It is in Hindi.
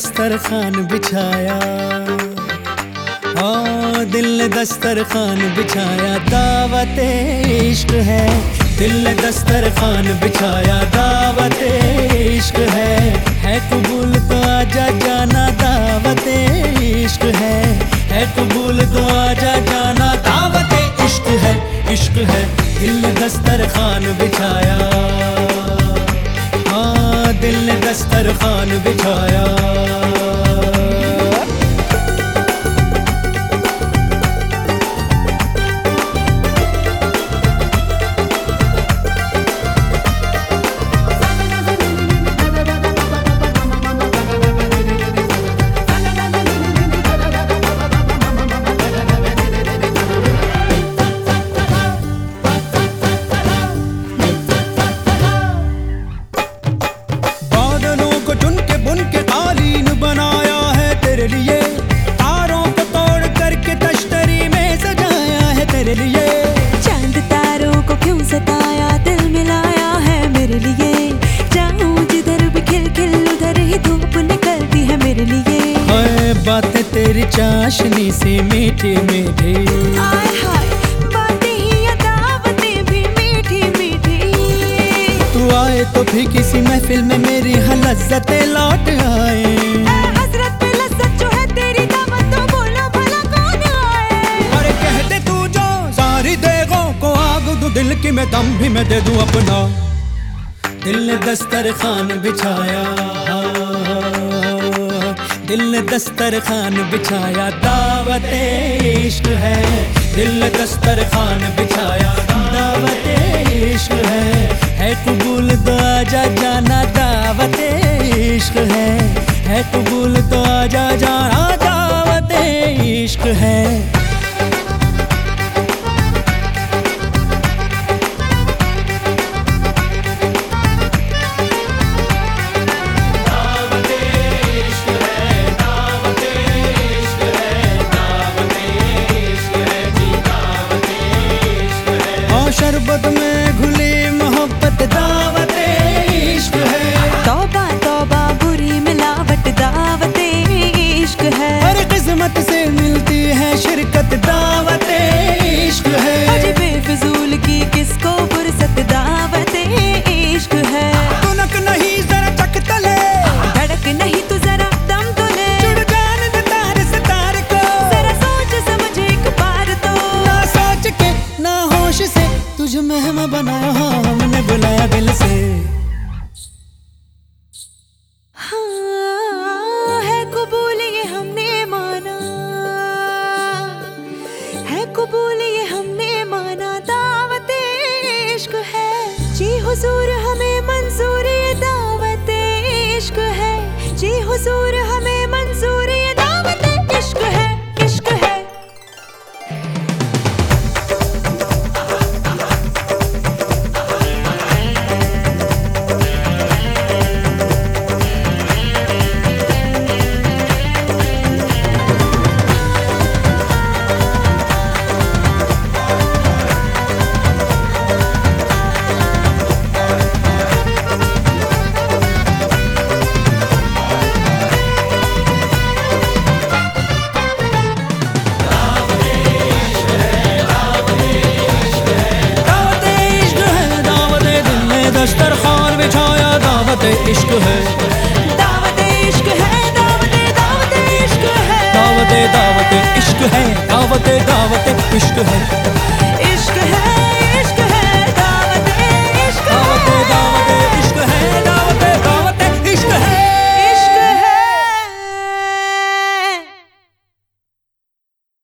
दस्तरखान बिछाया। ओ दिल ने दस्तरखान बिछाया। दावत इश्क है, दिल ने दस्तरखान बिछाया। दावत इश्क है है कबूल तो आजा जाना। दावत इश्क है है कबूल तो आजा जाना। दावत इश्क है इश्क है, दिल ने दस्तरखान बिछाया। हाँ दिल ने दस्तरखान बिछाया। उधर ही धूप निकलती है मेरे लिए। हाय बातें तेरी चाशनी से मीठी मीठी। आय हाय बातें ही या भी मीठी मीठी। तू आए तो भी किसी महफिल में मेरी लज्जतें लौट आए। हज़रत लज्जत जो है तेरी दावत तो बोलो भला कौन आए? अरे कहते तू जो सारी देगों को आग दू दिल की मैं दम भी मैं दे दूँ अपना। दिल ने दस्तरखान बिछाया। दिल ने दस्तरखान बिछाया, दावत इश्क है। दिल ने दस्तरखान बिछाया, दावत इश्क है। है कबूल तो आजा जाना, दावत इश्क है। है कबूल तो आजा जाना, दावत इश्क है। শেরকা जी इश्क है। दावत इश्क है दावत दावत इश्क है। दावते दावत इश्क है। दावत दावत इश्क है।